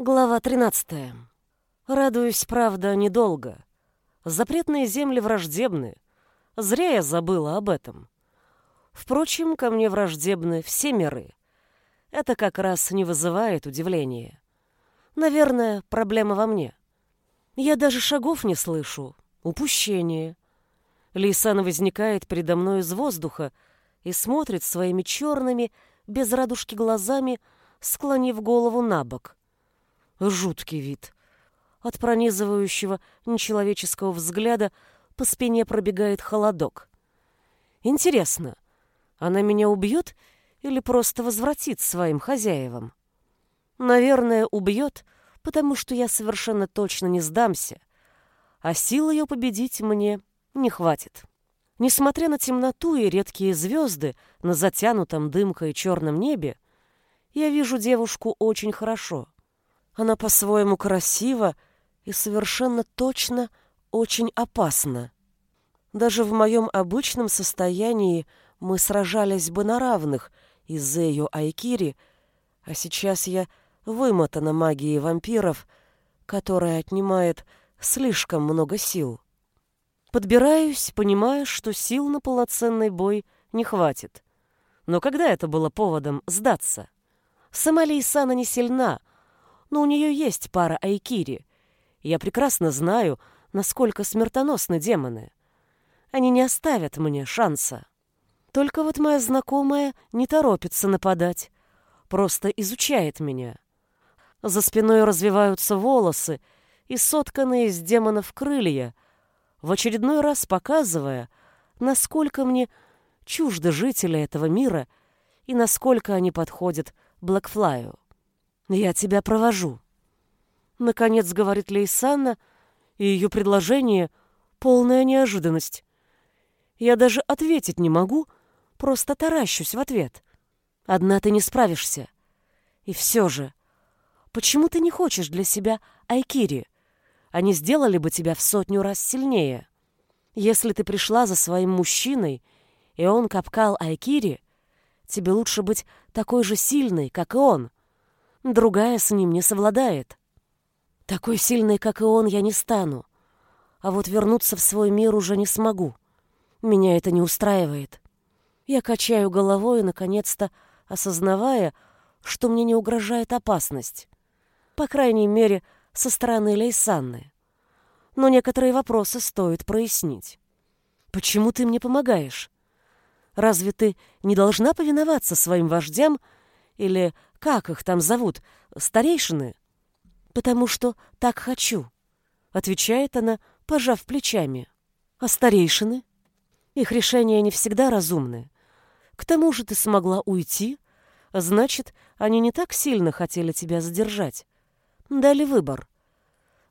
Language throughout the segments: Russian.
Глава 13. Радуюсь, правда, недолго. Запретные земли враждебны. Зря я забыла об этом. Впрочем, ко мне враждебны все миры. Это как раз не вызывает удивления. Наверное, проблема во мне. Я даже шагов не слышу. Упущение. Лейсан возникает передо мной из воздуха и смотрит своими черными, без радужки глазами, склонив голову на бок. Жуткий вид. От пронизывающего нечеловеческого взгляда по спине пробегает холодок. Интересно, она меня убьет или просто возвратит своим хозяевам? Наверное, убьет, потому что я совершенно точно не сдамся, а сил ее победить мне не хватит. Несмотря на темноту и редкие звезды на затянутом дымкой черном небе, я вижу девушку очень хорошо — она по-своему красива и совершенно точно очень опасна. Даже в моем обычном состоянии мы сражались бы на равных из-за ее айкири, а сейчас я вымотана магией вампиров, которая отнимает слишком много сил. Подбираюсь, понимая, что сил на полноценный бой не хватит. Но когда это было поводом сдаться? Сама Лейсана не сильна, но у нее есть пара айкири. Я прекрасно знаю, насколько смертоносны демоны. Они не оставят мне шанса. Только вот моя знакомая не торопится нападать, просто изучает меня. За спиной развиваются волосы и сотканные из демонов крылья, в очередной раз показывая, насколько мне чужды жители этого мира и насколько они подходят Блэкфлаю. «Я тебя провожу». Наконец говорит Лейсанна, и ее предложение — полная неожиданность. Я даже ответить не могу, просто таращусь в ответ. Одна ты не справишься. И все же, почему ты не хочешь для себя Айкири? Они сделали бы тебя в сотню раз сильнее. Если ты пришла за своим мужчиной, и он капкал Айкири, тебе лучше быть такой же сильной, как и он. Другая с ним не совладает. Такой сильной, как и он, я не стану. А вот вернуться в свой мир уже не смогу. Меня это не устраивает. Я качаю головой, наконец-то осознавая, что мне не угрожает опасность. По крайней мере, со стороны Лейсанны. Но некоторые вопросы стоит прояснить. Почему ты мне помогаешь? Разве ты не должна повиноваться своим вождям или как их там зовут? Старейшины? Потому что так хочу, отвечает она, пожав плечами. А старейшины? Их решения не всегда разумны. К тому же ты смогла уйти, значит, они не так сильно хотели тебя задержать. Дали выбор.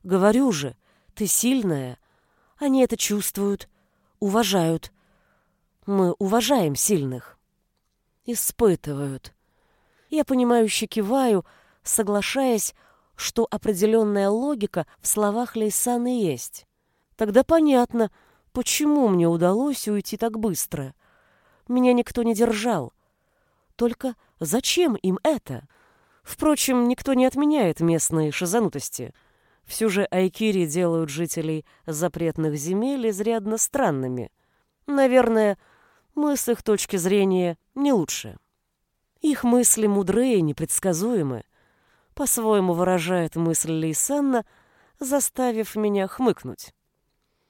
Говорю же, ты сильная. Они это чувствуют, уважают. Мы уважаем сильных. Испытывают. Я понимающе киваю, соглашаясь, что определенная логика в словах Лейсаны есть. Тогда понятно, почему мне удалось уйти так быстро. Меня никто не держал. Только зачем им это? Впрочем, никто не отменяет местные шизанутости. Все же айкири делают жителей запретных земель изрядно странными. Наверное, мы с их точки зрения не лучше. Их мысли мудрые и непредсказуемы. По-своему выражает мысль Лейсанна, заставив меня хмыкнуть.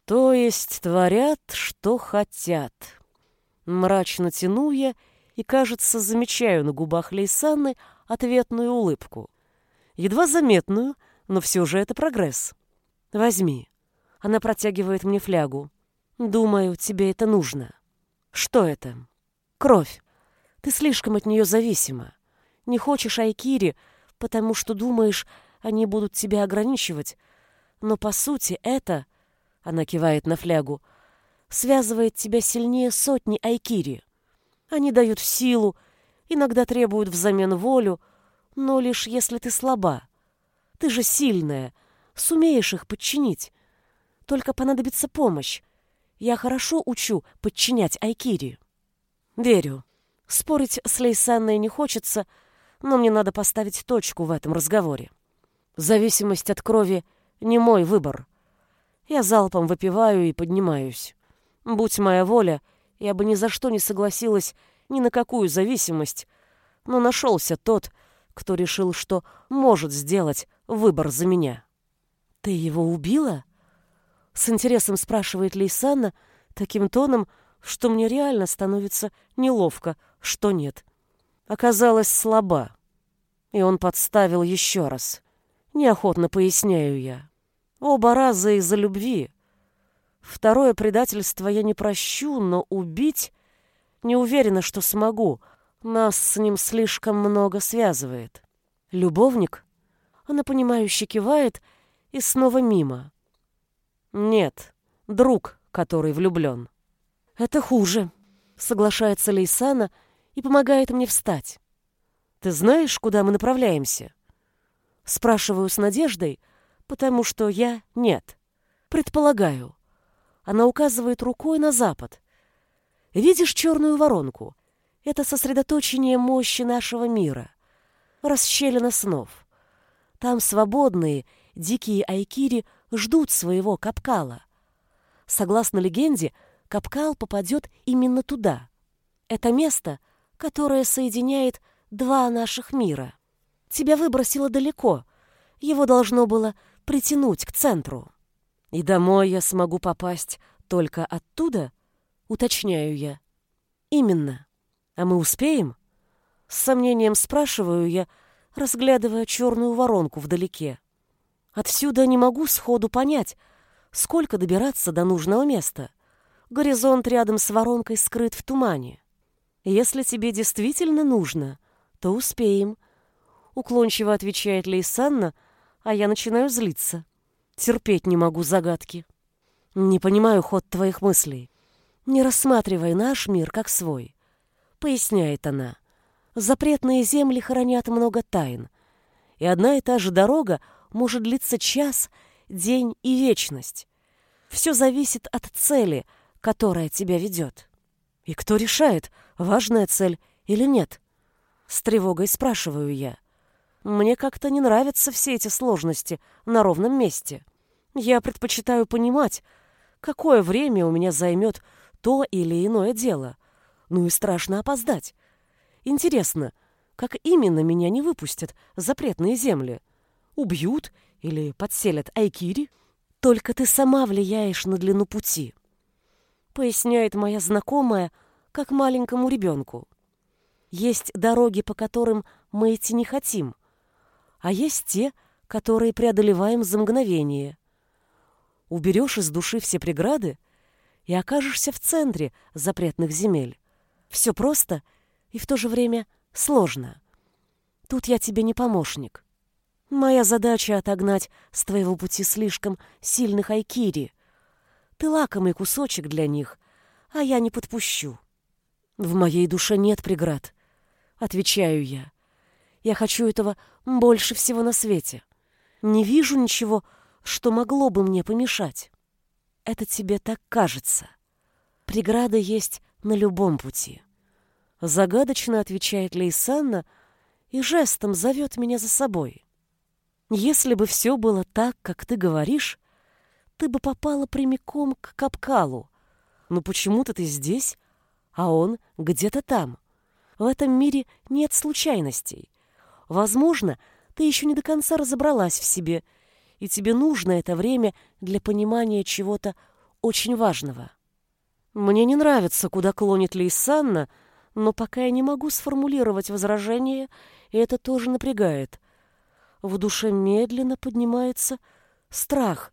То есть творят, что хотят. Мрачно тяну я и, кажется, замечаю на губах Лейсанны ответную улыбку. Едва заметную, но все же это прогресс. Возьми. Она протягивает мне флягу. Думаю, тебе это нужно. Что это? Кровь. Ты слишком от нее зависима. Не хочешь Айкири, потому что думаешь, они будут тебя ограничивать. Но по сути это, она кивает на флягу, связывает тебя сильнее сотни Айкири. Они дают силу, иногда требуют взамен волю, но лишь если ты слаба. Ты же сильная, сумеешь их подчинить. Только понадобится помощь. Я хорошо учу подчинять Айкири. Верю. Спорить с Лейсанной не хочется, но мне надо поставить точку в этом разговоре. Зависимость от крови — не мой выбор. Я залпом выпиваю и поднимаюсь. Будь моя воля, я бы ни за что не согласилась ни на какую зависимость, но нашелся тот, кто решил, что может сделать выбор за меня. «Ты его убила?» С интересом спрашивает Лейсанна таким тоном, что мне реально становится неловко, что нет. Оказалась слаба. И он подставил еще раз. Неохотно поясняю я. Оба раза из-за любви. Второе предательство я не прощу, но убить не уверена, что смогу. Нас с ним слишком много связывает. Любовник? Она понимающе кивает и снова мимо. Нет, друг, который влюблен. Это хуже, соглашается Лейсана и помогает мне встать. Ты знаешь, куда мы направляемся? Спрашиваю с надеждой, потому что я нет. Предполагаю. Она указывает рукой на запад. Видишь черную воронку? Это сосредоточение мощи нашего мира. Расщелина снов. Там свободные, дикие айкири ждут своего капкала. Согласно легенде, капкал попадет именно туда. Это место, которое соединяет два наших мира. Тебя выбросило далеко. Его должно было притянуть к центру. И домой я смогу попасть только оттуда, уточняю я. Именно. А мы успеем? С сомнением спрашиваю я, разглядывая черную воронку вдалеке. Отсюда не могу сходу понять, сколько добираться до нужного места. Горизонт рядом с воронкой скрыт в тумане. Если тебе действительно нужно, то успеем, уклончиво отвечает Лейсанна, а я начинаю злиться. Терпеть не могу загадки. Не понимаю ход твоих мыслей. Не рассматривай наш мир как свой, поясняет она. Запретные земли хранят много тайн, и одна и та же дорога может длиться час, день и вечность. Все зависит от цели, которая тебя ведет. И кто решает, важная цель или нет? С тревогой спрашиваю я. Мне как-то не нравятся все эти сложности на ровном месте. Я предпочитаю понимать, какое время у меня займет то или иное дело. Ну и страшно опоздать. Интересно, как именно меня не выпустят запретные земли? Убьют или подселят Айкири? Только ты сама влияешь на длину пути. Поясняет моя знакомая, как маленькому ребенку. Есть дороги, по которым мы идти не хотим, а есть те, которые преодолеваем за мгновение. Уберешь из души все преграды и окажешься в центре запретных земель. Все просто и в то же время сложно. Тут я тебе не помощник. Моя задача — отогнать с твоего пути слишком сильных айкири. Ты лакомый кусочек для них, а я не подпущу. В моей душе нет преград, — отвечаю я. Я хочу этого больше всего на свете. Не вижу ничего, что могло бы мне помешать. Это тебе так кажется. Преграда есть на любом пути. Загадочно отвечает Лейсанна и жестом зовет меня за собой. Если бы все было так, как ты говоришь, ты бы попала прямиком к Капкалу. Но почему-то ты здесь, а он где-то там. В этом мире нет случайностей. Возможно, ты еще не до конца разобралась в себе, и тебе нужно это время для понимания чего-то очень важного. Мне не нравится, куда клонит Лейсанна, но пока я не могу сформулировать возражение, и это тоже напрягает. В душе медленно поднимается страх.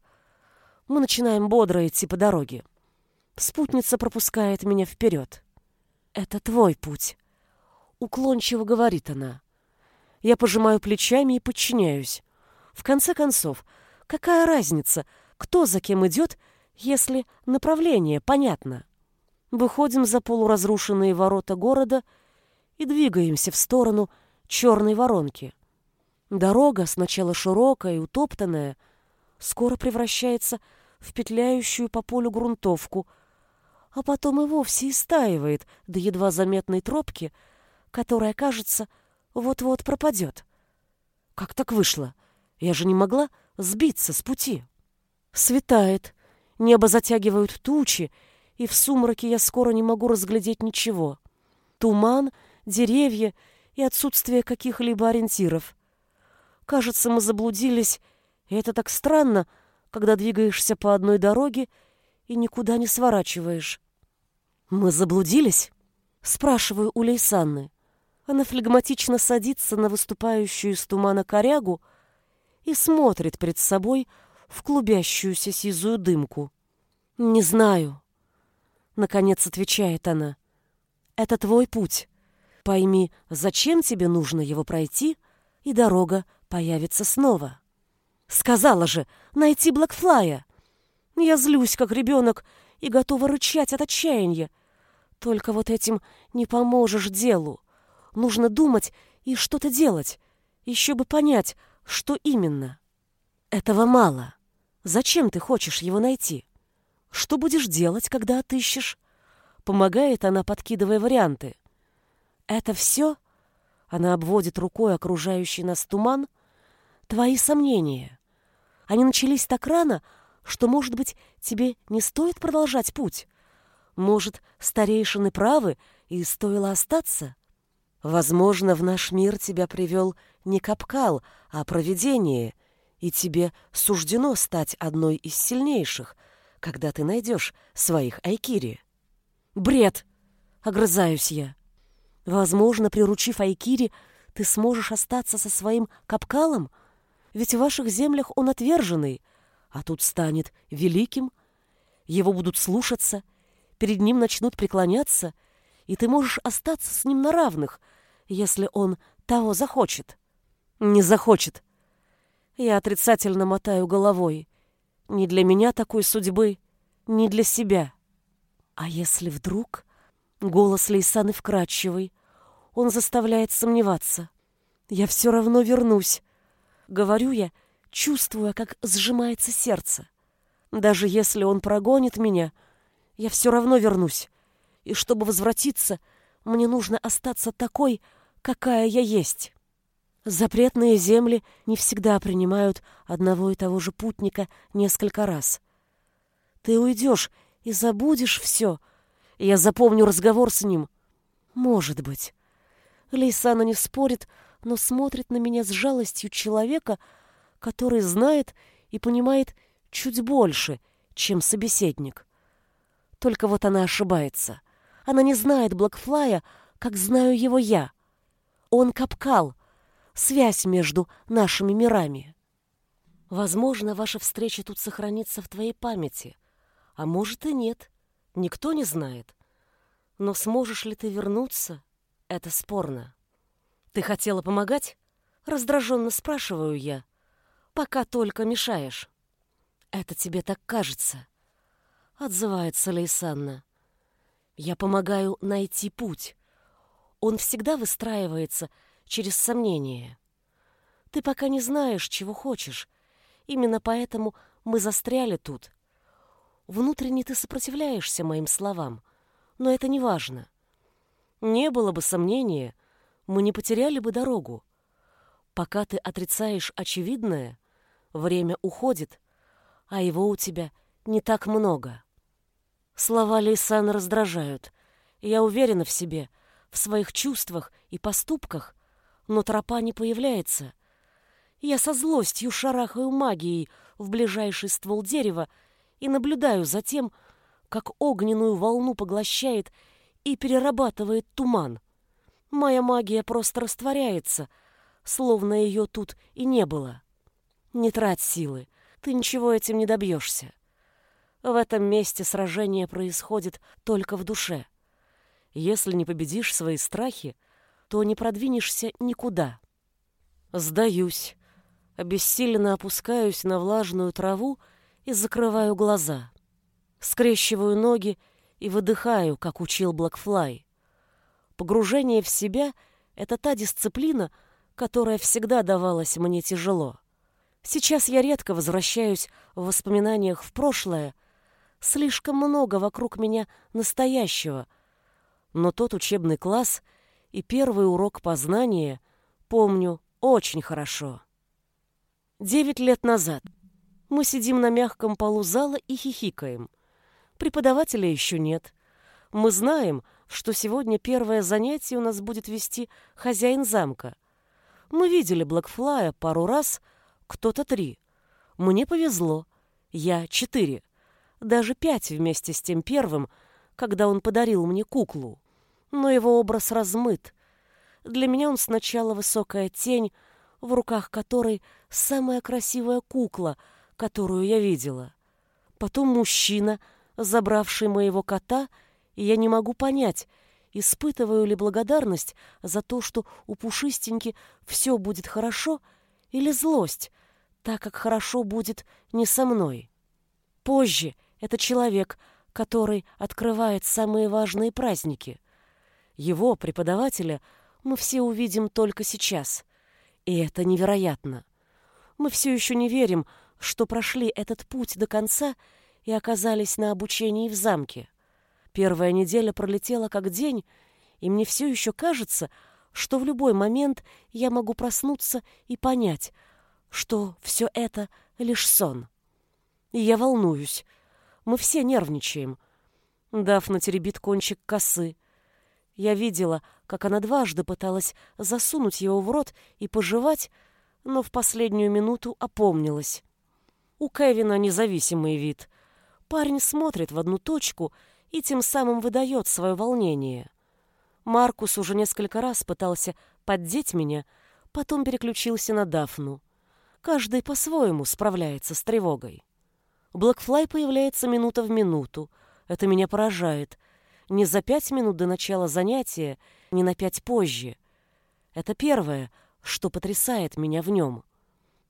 Мы начинаем бодро идти по дороге. Спутница пропускает меня вперед. «Это твой путь», — уклончиво говорит она. Я пожимаю плечами и подчиняюсь. В конце концов, какая разница, кто за кем идет, если направление понятно? Выходим за полуразрушенные ворота города и двигаемся в сторону черной воронки. Дорога, сначала широкая и утоптанная, скоро превращается в петляющую по полю грунтовку, а потом и вовсе истаивает до едва заметной тропки, которая, кажется, вот-вот пропадет. Как так вышло? Я же не могла сбиться с пути. Светает, небо затягивают тучи, и в сумраке я скоро не могу разглядеть ничего. Туман, деревья и отсутствие каких-либо ориентиров. Кажется, мы заблудились, и это так странно, когда двигаешься по одной дороге и никуда не сворачиваешь. «Мы заблудились?» — спрашиваю у Лейсанны. Она флегматично садится на выступающую из тумана корягу и смотрит перед собой в клубящуюся сизую дымку. «Не знаю», — наконец отвечает она. «Это твой путь. Пойми, зачем тебе нужно его пройти, и дорога появится снова». «Сказала же, найти Блэкфлая!» Я злюсь, как ребенок, и готова рычать от отчаяния. Только вот этим не поможешь делу. Нужно думать и что-то делать. Еще бы понять, что именно. Этого мало. Зачем ты хочешь его найти? Что будешь делать, когда отыщешь? Помогает она, подкидывая варианты. Это все? Она обводит рукой окружающий нас туман. Твои сомнения. Они начались так рано, что, может быть, тебе не стоит продолжать путь? Может, старейшины правы, и стоило остаться? Возможно, в наш мир тебя привел не капкал, а провидение, и тебе суждено стать одной из сильнейших, когда ты найдешь своих Айкири. Бред! Огрызаюсь я. Возможно, приручив Айкири, ты сможешь остаться со своим капкалом? Ведь в ваших землях он отверженный — а тут станет великим, его будут слушаться, перед ним начнут преклоняться, и ты можешь остаться с ним на равных, если он того захочет. Не захочет. Я отрицательно мотаю головой. Не для меня такой судьбы, не для себя. А если вдруг... Голос Лейсаны вкрадчивый. Он заставляет сомневаться. Я все равно вернусь. Говорю я, — чувствуя, как сжимается сердце. Даже если он прогонит меня, я все равно вернусь. И чтобы возвратиться, мне нужно остаться такой, какая я есть. Запретные земли не всегда принимают одного и того же путника несколько раз. Ты уйдешь и забудешь все. Я запомню разговор с ним. Может быть. Лейсана не спорит, но смотрит на меня с жалостью человека, который знает и понимает чуть больше, чем собеседник. Только вот она ошибается. Она не знает Блэкфлая, как знаю его я. Он капкал, связь между нашими мирами. Возможно, ваша встреча тут сохранится в твоей памяти, а может и нет, никто не знает. Но сможешь ли ты вернуться, это спорно. Ты хотела помогать? Раздраженно спрашиваю я пока только мешаешь. Это тебе так кажется, отзывается Лейсанна. Я помогаю найти путь. Он всегда выстраивается через сомнения. Ты пока не знаешь, чего хочешь. Именно поэтому мы застряли тут. Внутренне ты сопротивляешься моим словам, но это не важно. Не было бы сомнения, мы не потеряли бы дорогу. Пока ты отрицаешь очевидное, Время уходит, а его у тебя не так много. Слова Лейсан раздражают. Я уверена в себе, в своих чувствах и поступках, но тропа не появляется. Я со злостью шарахаю магией в ближайший ствол дерева и наблюдаю за тем, как огненную волну поглощает и перерабатывает туман. Моя магия просто растворяется, словно ее тут и не было. Не трать силы, ты ничего этим не добьешься. В этом месте сражение происходит только в душе. Если не победишь свои страхи, то не продвинешься никуда. Сдаюсь. Обессиленно опускаюсь на влажную траву и закрываю глаза. Скрещиваю ноги и выдыхаю, как учил Блэкфлай. Погружение в себя — это та дисциплина, которая всегда давалась мне тяжело. Сейчас я редко возвращаюсь в воспоминаниях в прошлое. Слишком много вокруг меня настоящего. Но тот учебный класс и первый урок познания помню очень хорошо. Девять лет назад. Мы сидим на мягком полу зала и хихикаем. Преподавателя еще нет. Мы знаем, что сегодня первое занятие у нас будет вести хозяин замка. Мы видели Блэкфлая пару раз, кто-то три. Мне повезло. Я четыре. Даже пять вместе с тем первым, когда он подарил мне куклу. Но его образ размыт. Для меня он сначала высокая тень, в руках которой самая красивая кукла, которую я видела. Потом мужчина, забравший моего кота, и я не могу понять, испытываю ли благодарность за то, что у Пушистеньки все будет хорошо, или злость, так как хорошо будет не со мной. Позже это человек, который открывает самые важные праздники. Его, преподавателя, мы все увидим только сейчас. И это невероятно. Мы все еще не верим, что прошли этот путь до конца и оказались на обучении в замке. Первая неделя пролетела как день, и мне все еще кажется, что в любой момент я могу проснуться и понять, что все это лишь сон. И я волнуюсь. Мы все нервничаем. Дафна теребит кончик косы. Я видела, как она дважды пыталась засунуть его в рот и пожевать, но в последнюю минуту опомнилась. У Кевина независимый вид. Парень смотрит в одну точку и тем самым выдает свое волнение. Маркус уже несколько раз пытался поддеть меня, потом переключился на Дафну. Каждый по-своему справляется с тревогой. Блэкфлай появляется минута в минуту. Это меня поражает. Не за пять минут до начала занятия, не на пять позже. Это первое, что потрясает меня в нем.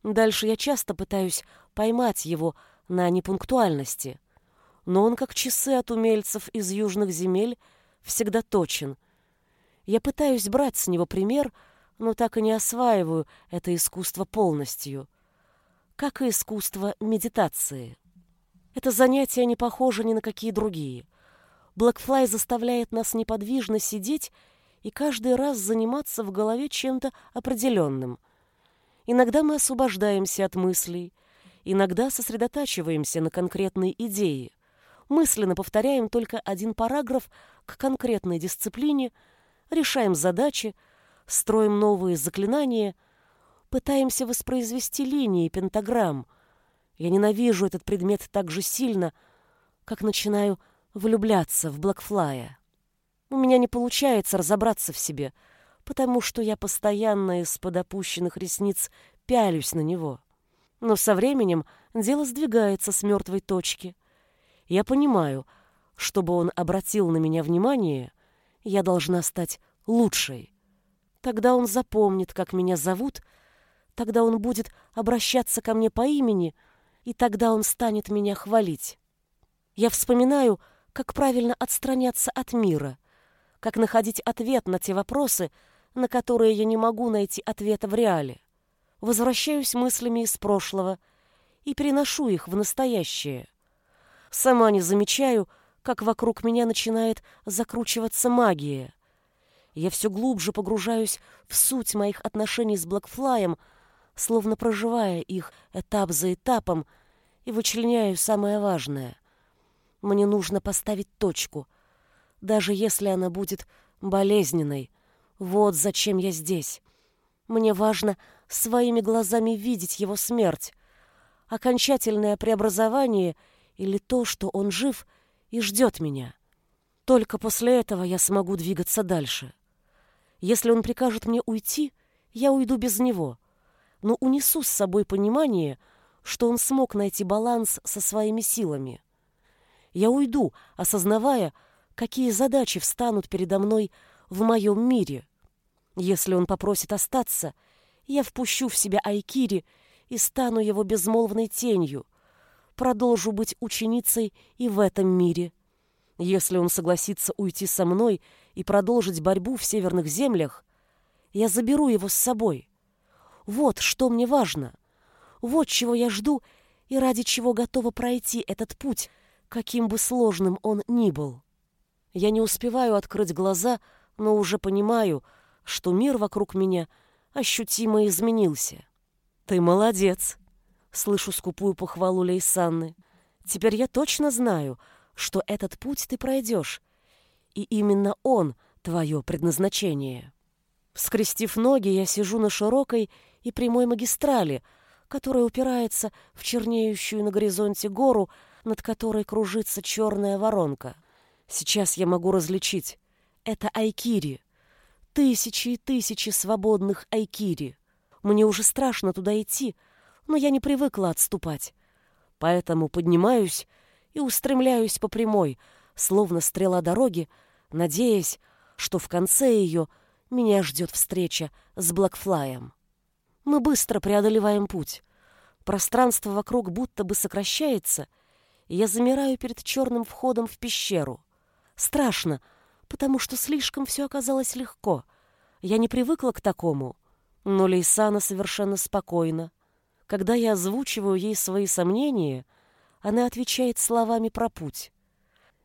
Дальше я часто пытаюсь поймать его на непунктуальности. Но он, как часы от умельцев из южных земель, всегда точен. Я пытаюсь брать с него пример, но так и не осваиваю это искусство полностью. Как и искусство медитации. Это занятие не похоже ни на какие другие. Блэкфлай заставляет нас неподвижно сидеть и каждый раз заниматься в голове чем-то определенным. Иногда мы освобождаемся от мыслей, иногда сосредотачиваемся на конкретной идее. Мысленно повторяем только один параграф к конкретной дисциплине, решаем задачи, строим новые заклинания, пытаемся воспроизвести линии пентаграмм, я ненавижу этот предмет так же сильно, как начинаю влюбляться в Блэкфлая. У меня не получается разобраться в себе, потому что я постоянно из-под опущенных ресниц пялюсь на него. Но со временем дело сдвигается с мертвой точки. Я понимаю, чтобы он обратил на меня внимание, я должна стать лучшей. Тогда он запомнит, как меня зовут, тогда он будет обращаться ко мне по имени — и тогда он станет меня хвалить. Я вспоминаю, как правильно отстраняться от мира, как находить ответ на те вопросы, на которые я не могу найти ответа в реале. Возвращаюсь мыслями из прошлого и переношу их в настоящее. Сама не замечаю, как вокруг меня начинает закручиваться магия. Я все глубже погружаюсь в суть моих отношений с Блэкфлаем, словно проживая их этап за этапом, и вычленяю самое важное. Мне нужно поставить точку, даже если она будет болезненной. Вот зачем я здесь. Мне важно своими глазами видеть его смерть, окончательное преобразование или то, что он жив и ждет меня. Только после этого я смогу двигаться дальше. Если он прикажет мне уйти, я уйду без него — но унесу с собой понимание, что он смог найти баланс со своими силами. Я уйду, осознавая, какие задачи встанут передо мной в моем мире. Если он попросит остаться, я впущу в себя Айкири и стану его безмолвной тенью, продолжу быть ученицей и в этом мире. Если он согласится уйти со мной и продолжить борьбу в северных землях, я заберу его с собой. Вот что мне важно. Вот чего я жду и ради чего готова пройти этот путь, каким бы сложным он ни был. Я не успеваю открыть глаза, но уже понимаю, что мир вокруг меня ощутимо изменился. «Ты молодец!» — слышу скупую похвалу Лейсанны. «Теперь я точно знаю, что этот путь ты пройдешь, и именно он — твое предназначение». Скрестив ноги, я сижу на широкой и прямой магистрали, которая упирается в чернеющую на горизонте гору, над которой кружится черная воронка. Сейчас я могу различить. Это Айкири. Тысячи и тысячи свободных Айкири. Мне уже страшно туда идти, но я не привыкла отступать. Поэтому поднимаюсь и устремляюсь по прямой, словно стрела дороги, надеясь, что в конце ее меня ждет встреча с Блэкфлаем. Мы быстро преодолеваем путь. Пространство вокруг будто бы сокращается, и я замираю перед черным входом в пещеру. Страшно, потому что слишком все оказалось легко. Я не привыкла к такому. Но Лейсана совершенно спокойна. Когда я озвучиваю ей свои сомнения, она отвечает словами про путь.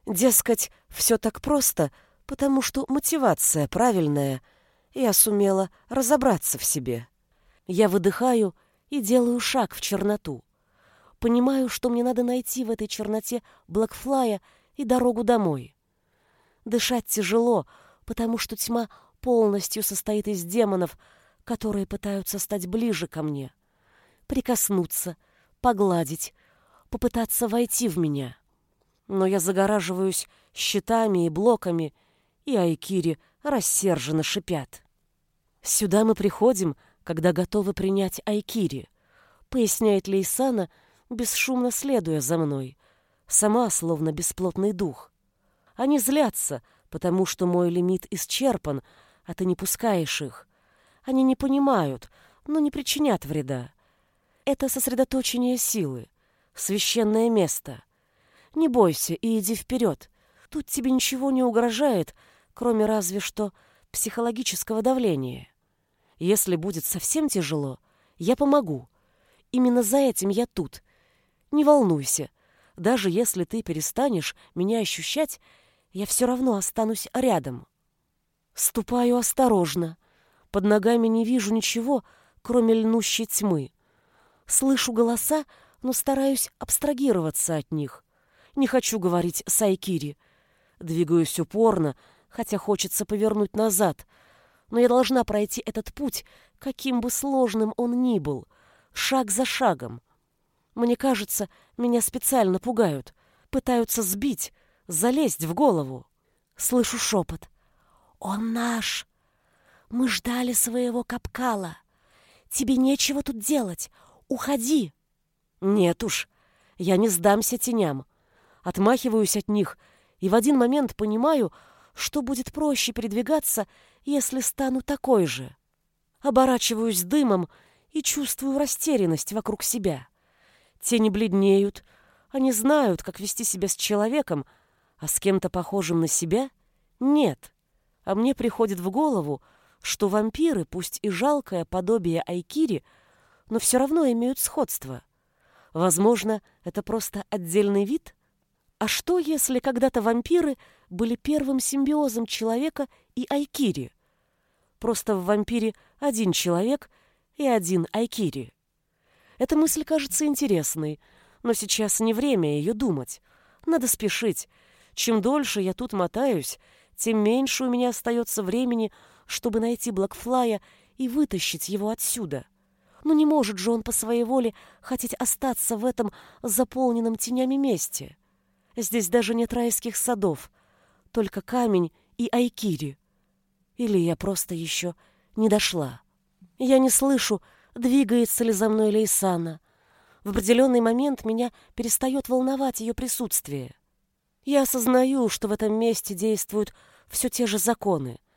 Дескать, все так просто, потому что мотивация правильная, и я сумела разобраться в себе. Я выдыхаю и делаю шаг в черноту. Понимаю, что мне надо найти в этой черноте Блэкфлая и дорогу домой. Дышать тяжело, потому что тьма полностью состоит из демонов, которые пытаются стать ближе ко мне, прикоснуться, погладить, попытаться войти в меня. Но я загораживаюсь щитами и блоками, и айкири рассерженно шипят. «Сюда мы приходим, когда готовы принять айкири», поясняет Лейсана, бесшумно следуя за мной, сама словно бесплотный дух. Они злятся, потому что мой лимит исчерпан, а ты не пускаешь их. Они не понимают, но не причинят вреда. Это сосредоточение силы, священное место. Не бойся и иди вперед. Тут тебе ничего не угрожает, кроме разве что психологического давления. Если будет совсем тяжело, я помогу. Именно за этим я тут. Не волнуйся. Даже если ты перестанешь меня ощущать, я все равно останусь рядом. Ступаю осторожно. Под ногами не вижу ничего, кроме льнущей тьмы. Слышу голоса, но стараюсь абстрагироваться от них. Не хочу говорить с Айкири. Двигаюсь упорно, хотя хочется повернуть назад. Но я должна пройти этот путь, каким бы сложным он ни был, шаг за шагом. Мне кажется, меня специально пугают, пытаются сбить, залезть в голову. Слышу шепот. «Он наш!» Мы ждали своего капкала. Тебе нечего тут делать. Уходи. Нет уж, я не сдамся теням. Отмахиваюсь от них и в один момент понимаю, что будет проще передвигаться, если стану такой же. Оборачиваюсь дымом и чувствую растерянность вокруг себя. Тени бледнеют, они знают, как вести себя с человеком, а с кем-то похожим на себя — нет. А мне приходит в голову, что вампиры, пусть и жалкое подобие Айкири, но все равно имеют сходство. Возможно, это просто отдельный вид? А что, если когда-то вампиры были первым симбиозом человека и Айкири? Просто в вампире один человек и один Айкири. Эта мысль кажется интересной, но сейчас не время ее думать. Надо спешить. Чем дольше я тут мотаюсь, тем меньше у меня остается времени, чтобы найти Блэкфлая и вытащить его отсюда. Но не может же он по своей воле хотеть остаться в этом заполненном тенями месте. Здесь даже нет райских садов, только камень и айкири. Или я просто еще не дошла. Я не слышу, двигается ли за мной Лейсана. В определенный момент меня перестает волновать ее присутствие. Я осознаю, что в этом месте действуют все те же законы —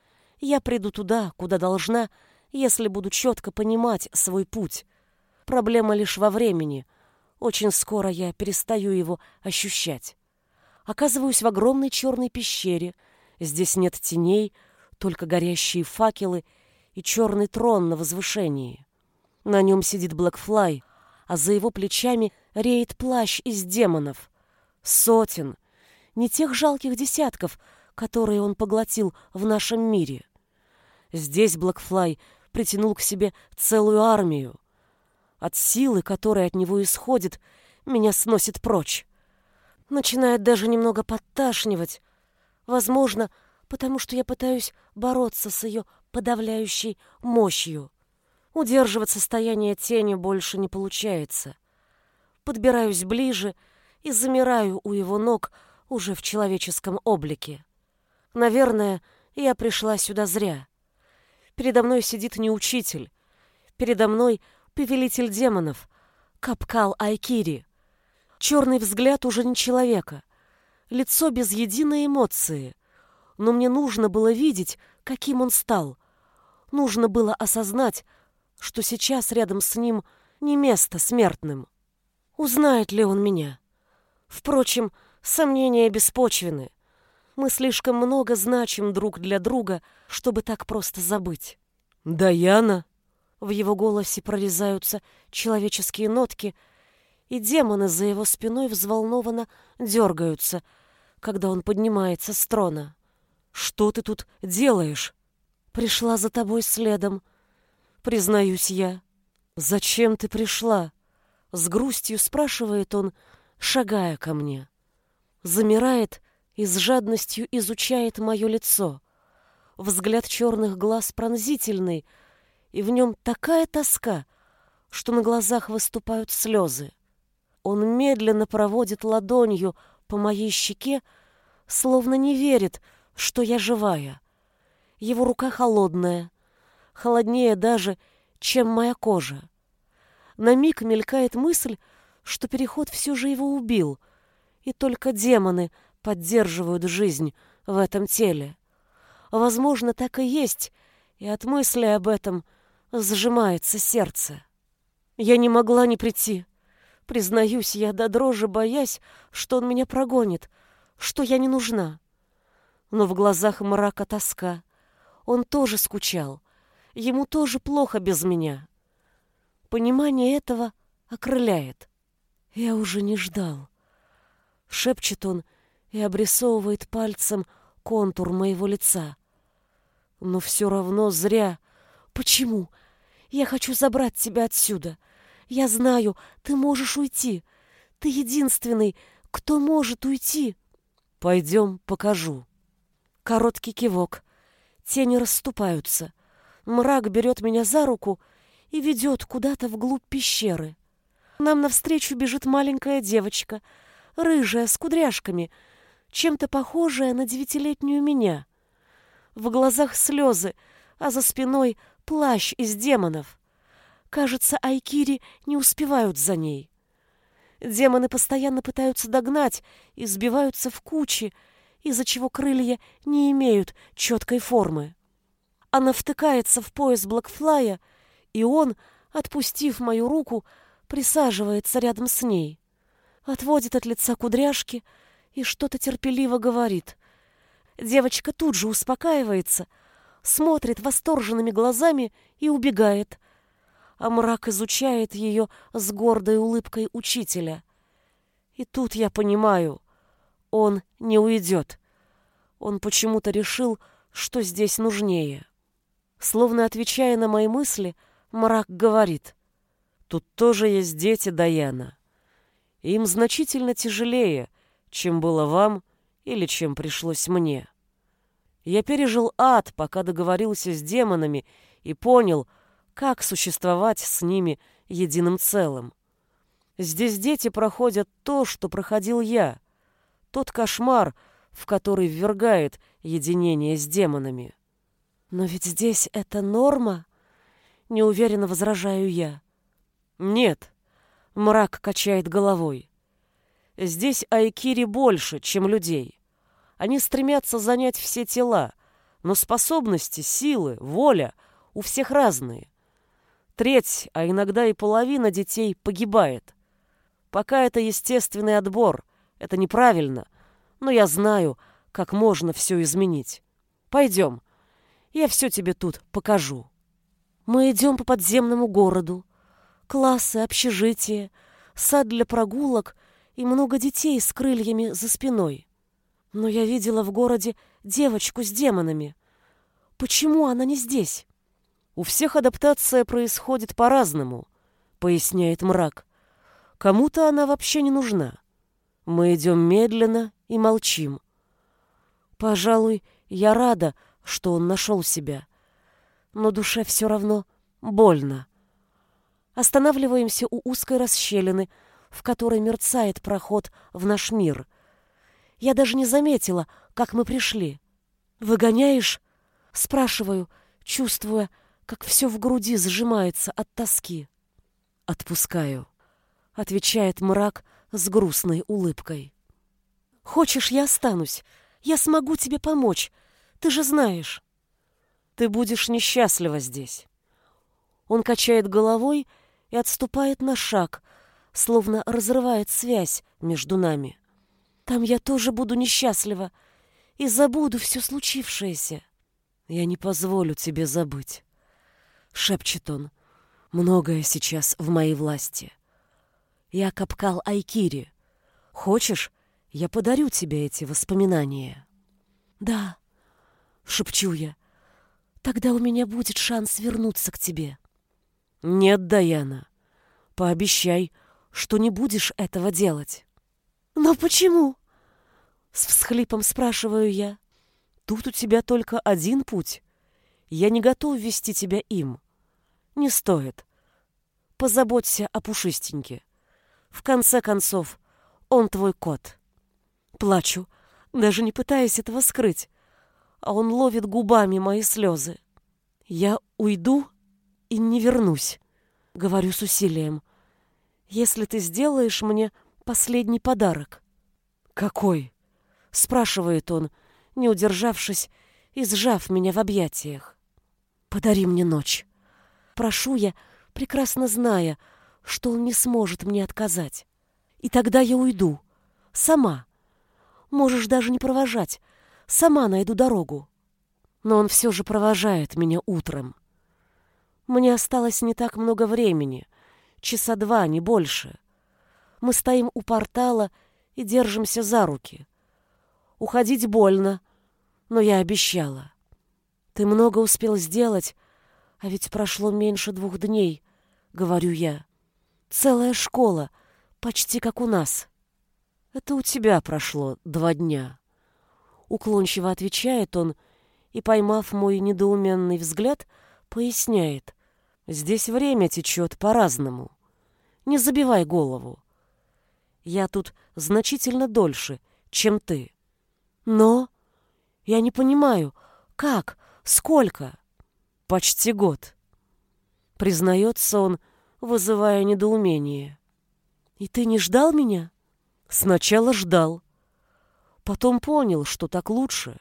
я приду туда, куда должна, если буду четко понимать свой путь. Проблема лишь во времени. Очень скоро я перестаю его ощущать. Оказываюсь в огромной черной пещере. Здесь нет теней, только горящие факелы и черный трон на возвышении. На нем сидит Блэкфлай, а за его плечами реет плащ из демонов. Сотен, не тех жалких десятков, которые он поглотил в нашем мире. Здесь Блэкфлай притянул к себе целую армию. От силы, которая от него исходит, меня сносит прочь. Начинает даже немного подташнивать. Возможно, потому что я пытаюсь бороться с ее подавляющей мощью. Удерживать состояние тени больше не получается. Подбираюсь ближе и замираю у его ног уже в человеческом облике. Наверное, я пришла сюда зря. Передо мной сидит не учитель. Передо мной повелитель демонов, Капкал Айкири. Черный взгляд уже не человека. Лицо без единой эмоции. Но мне нужно было видеть, каким он стал. Нужно было осознать, что сейчас рядом с ним не место смертным. Узнает ли он меня? Впрочем, сомнения беспочвены. Мы слишком много значим друг для друга, чтобы так просто забыть. «Даяна!» В его голосе прорезаются человеческие нотки, и демоны за его спиной взволнованно дергаются, когда он поднимается с трона. «Что ты тут делаешь?» «Пришла за тобой следом», — признаюсь я. «Зачем ты пришла?» — с грустью спрашивает он, шагая ко мне. Замирает и с жадностью изучает мое лицо. Взгляд черных глаз пронзительный, и в нем такая тоска, что на глазах выступают слезы. Он медленно проводит ладонью по моей щеке, словно не верит, что я живая. Его рука холодная, холоднее даже, чем моя кожа. На миг мелькает мысль, что переход все же его убил, и только демоны поддерживают жизнь в этом теле. Возможно, так и есть, и от мысли об этом сжимается сердце. Я не могла не прийти. Признаюсь, я до дрожи боясь, что он меня прогонит, что я не нужна. Но в глазах мрака тоска. Он тоже скучал. Ему тоже плохо без меня. Понимание этого окрыляет. Я уже не ждал. Шепчет он и обрисовывает пальцем контур моего лица. Но все равно зря. Почему? Я хочу забрать тебя отсюда. Я знаю, ты можешь уйти. Ты единственный, кто может уйти. Пойдем, покажу. Короткий кивок. Тени расступаются. Мрак берет меня за руку и ведет куда-то вглубь пещеры. Нам навстречу бежит маленькая девочка, рыжая, с кудряшками — чем-то похожая на девятилетнюю меня. В глазах слезы, а за спиной плащ из демонов. Кажется, Айкири не успевают за ней. Демоны постоянно пытаются догнать и сбиваются в кучи, из-за чего крылья не имеют четкой формы. Она втыкается в пояс Блэкфлая, и он, отпустив мою руку, присаживается рядом с ней. Отводит от лица кудряшки, и что-то терпеливо говорит. Девочка тут же успокаивается, смотрит восторженными глазами и убегает. А мрак изучает ее с гордой улыбкой учителя. И тут я понимаю, он не уйдет. Он почему-то решил, что здесь нужнее. Словно отвечая на мои мысли, мрак говорит. Тут тоже есть дети Даяна. Им значительно тяжелее, чем было вам или чем пришлось мне. Я пережил ад, пока договорился с демонами и понял, как существовать с ними единым целым. Здесь дети проходят то, что проходил я, тот кошмар, в который ввергает единение с демонами. Но ведь здесь это норма, неуверенно возражаю я. Нет, мрак качает головой. Здесь айкири больше, чем людей. Они стремятся занять все тела, но способности, силы, воля у всех разные. Треть, а иногда и половина детей погибает. Пока это естественный отбор, это неправильно, но я знаю, как можно все изменить. Пойдем, я все тебе тут покажу. Мы идем по подземному городу. Классы, общежитие, сад для прогулок и много детей с крыльями за спиной. Но я видела в городе девочку с демонами. Почему она не здесь? У всех адаптация происходит по-разному, поясняет мрак. Кому-то она вообще не нужна. Мы идем медленно и молчим. Пожалуй, я рада, что он нашел себя. Но душе все равно больно. Останавливаемся у узкой расщелины, в которой мерцает проход в наш мир. Я даже не заметила, как мы пришли. «Выгоняешь?» — спрашиваю, чувствуя, как все в груди сжимается от тоски. «Отпускаю», — отвечает мрак с грустной улыбкой. «Хочешь, я останусь? Я смогу тебе помочь. Ты же знаешь». «Ты будешь несчастлива здесь». Он качает головой и отступает на шаг, словно разрывает связь между нами. «Там я тоже буду несчастлива и забуду все случившееся». «Я не позволю тебе забыть», — шепчет он. «Многое сейчас в моей власти. Я капкал Айкири. Хочешь, я подарю тебе эти воспоминания?» «Да», — шепчу я, — «тогда у меня будет шанс вернуться к тебе». «Нет, Даяна, пообещай, что не будешь этого делать». «Но почему?» С всхлипом спрашиваю я. «Тут у тебя только один путь. Я не готов вести тебя им. Не стоит. Позаботься о пушистеньке. В конце концов, он твой кот». Плачу, даже не пытаясь этого скрыть, а он ловит губами мои слезы. «Я уйду?» и не вернусь. Говорю с усилием. Если ты сделаешь мне последний подарок. Какой? Спрашивает он, не удержавшись и сжав меня в объятиях. Подари мне ночь. Прошу я, прекрасно зная, что он не сможет мне отказать. И тогда я уйду. Сама. Можешь даже не провожать. Сама найду дорогу. Но он все же провожает меня утром. Мне осталось не так много времени. Часа два, не больше. Мы стоим у портала и держимся за руки. Уходить больно, но я обещала. Ты много успел сделать, а ведь прошло меньше двух дней, говорю я. Целая школа, почти как у нас. Это у тебя прошло два дня. Уклончиво отвечает он и, поймав мой недоуменный взгляд, — Поясняет. Здесь время течет по-разному. Не забивай голову. Я тут значительно дольше, чем ты. Но я не понимаю, как, сколько? Почти год. Признается он, вызывая недоумение. И ты не ждал меня? Сначала ждал. Потом понял, что так лучше.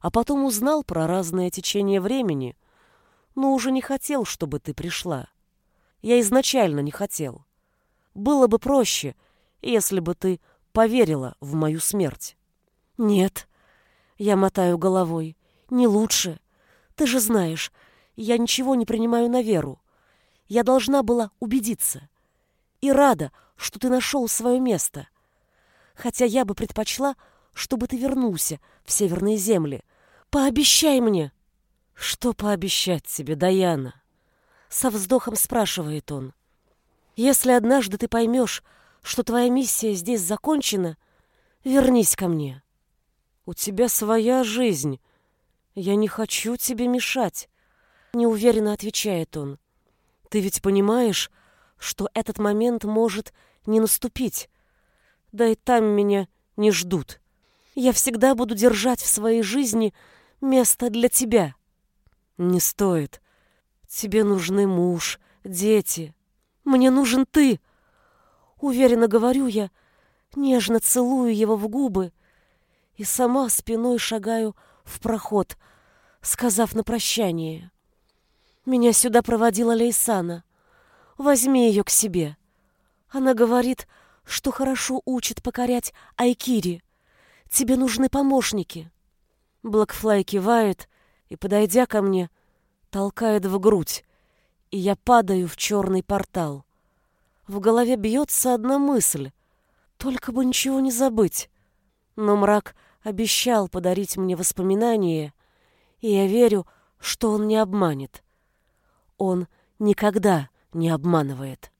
А потом узнал про разное течение времени, но уже не хотел, чтобы ты пришла. Я изначально не хотел. Было бы проще, если бы ты поверила в мою смерть. Нет, я мотаю головой, не лучше. Ты же знаешь, я ничего не принимаю на веру. Я должна была убедиться. И рада, что ты нашел свое место. Хотя я бы предпочла, чтобы ты вернулся в северные земли. Пообещай мне!» «Что пообещать тебе, Даяна?» Со вздохом спрашивает он. «Если однажды ты поймешь, что твоя миссия здесь закончена, вернись ко мне. У тебя своя жизнь. Я не хочу тебе мешать», — неуверенно отвечает он. «Ты ведь понимаешь, что этот момент может не наступить. Да и там меня не ждут. Я всегда буду держать в своей жизни место для тебя». Не стоит. Тебе нужны муж, дети. Мне нужен ты. Уверенно говорю я, нежно целую его в губы и сама спиной шагаю в проход, сказав на прощание. Меня сюда проводила Лейсана. Возьми ее к себе. Она говорит, что хорошо учит покорять Айкири. Тебе нужны помощники. Блэкфлай кивает и, подойдя ко мне, толкает в грудь, и я падаю в черный портал. В голове бьется одна мысль — только бы ничего не забыть. Но мрак обещал подарить мне воспоминания, и я верю, что он не обманет. Он никогда не обманывает.